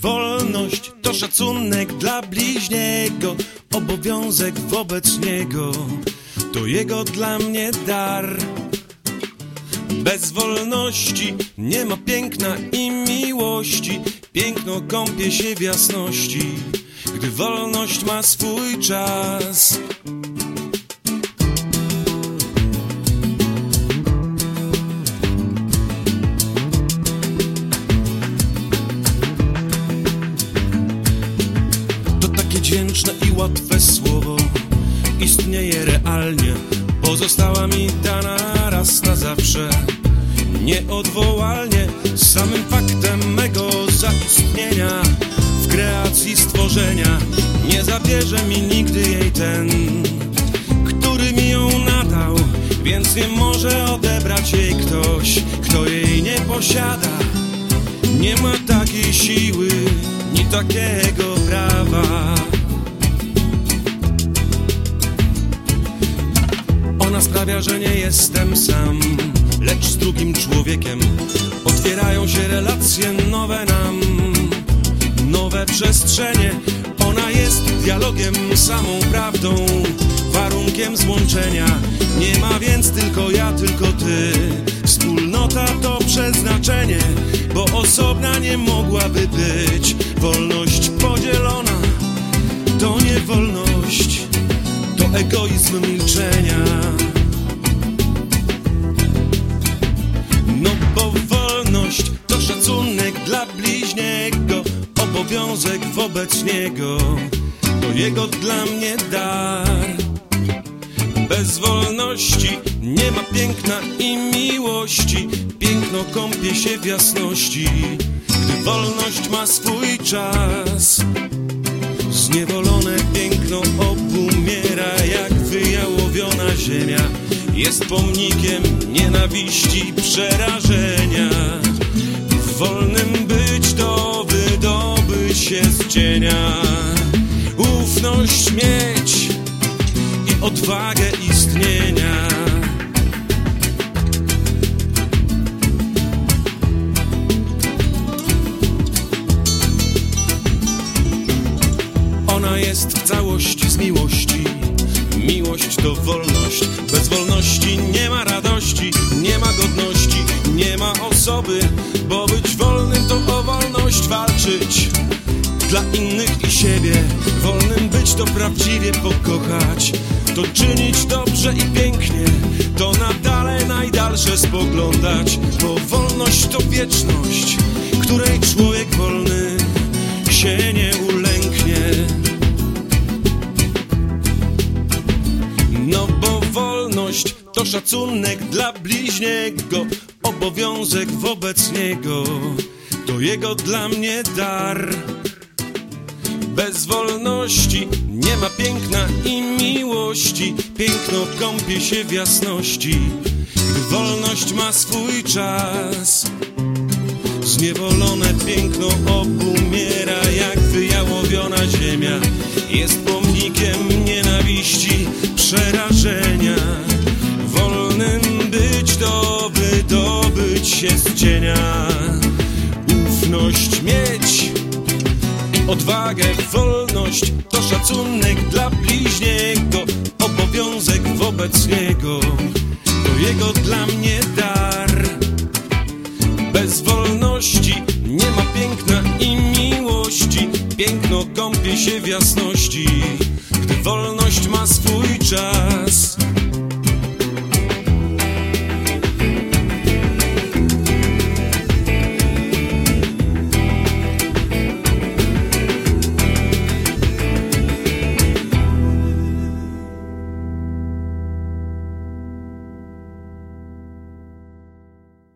Wolność to szacunek dla bliźniego, obowiązek wobec niego, to jego dla mnie dar. Bez wolności nie ma piękna i miłości, piękno kąpie się w jasności, gdy wolność ma swój czas. Dźwięczne i łatwe słowo istnieje realnie. Pozostała mi dana raz na zawsze. Nieodwołalnie samym faktem mego zaistnienia w kreacji stworzenia nie zabierze mi nigdy jej ten, który mi ją nadał, więc nie może odebrać jej ktoś, kto jej nie posiada. Nie ma takiej siły, ni takiego prawa. Sprawia, że nie jestem sam, lecz z drugim człowiekiem. Otwierają się relacje nowe nam, nowe przestrzenie. Ona jest dialogiem, samą prawdą, warunkiem złączenia. Nie ma więc tylko ja, tylko ty. Wspólnota to przeznaczenie, bo osobna nie mogłaby być. Wolność podzielona to nie wolność, to egoizm milczenia. Obowiązek wobec niego, to jego dla mnie dar. Bez wolności nie ma piękna i miłości, piękno kąpie się w jasności, gdy wolność ma swój czas. Zniewolone piękno obumiera jak wyjałowiona ziemia Jest pomnikiem nienawiści, przerażenia odwagę istnienia Ona jest w całości z miłości. Miłość to wolność. Bez wolności nie ma radości, nie ma godności, nie ma osoby. Bo być wolnym to o wolność walczyć. Dla innych i siebie, wolnym być to prawdziwie pokochać. To czynić dobrze i pięknie, to na dale najdalsze spoglądać. Bo wolność to wieczność, której człowiek wolny się nie ulęknie. No bo wolność to szacunek dla bliźniego, obowiązek wobec niego, to jego dla mnie dar. Bez wolności nie ma piękna i miłości, piękno kąpie się w jasności, gdy wolność ma swój czas. Zniewolone piękno obumiera jak wyjałowiona ziemia. Jest pomnikiem nienawiści, przerażenia. Wolnym być to wydobyć się z cienia. Ufność mieć odwagę, wolność To szacunek dla bliźniego, obowiązek wobec niego To jego dla mnie dar bez wolności nie ma piękna i miłości. Piękno kąpie się w jasności, gdy wolność ma swój czas.